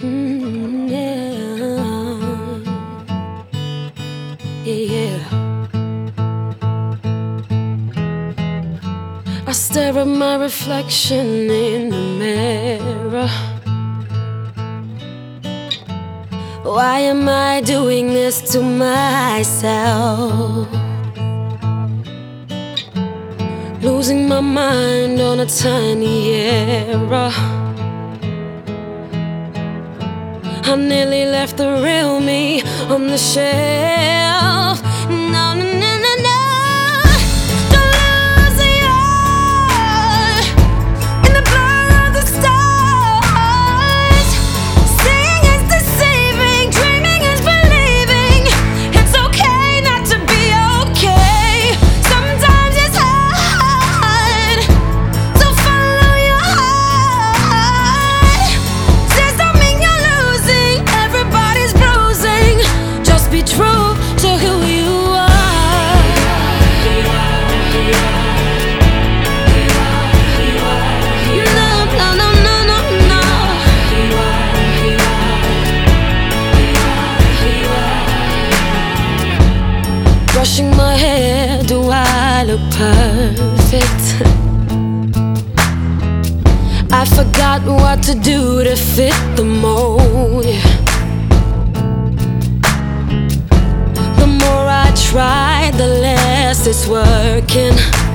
Mm, yeah. Yeah. I stare at my reflection in the mirror. Why am I doing this to myself? Losing my mind on a tiny error. I nearly left the real me on the shelf. Brushing do I look perfect? I forgot what to do to fit the mold. The more I try, the less it's working.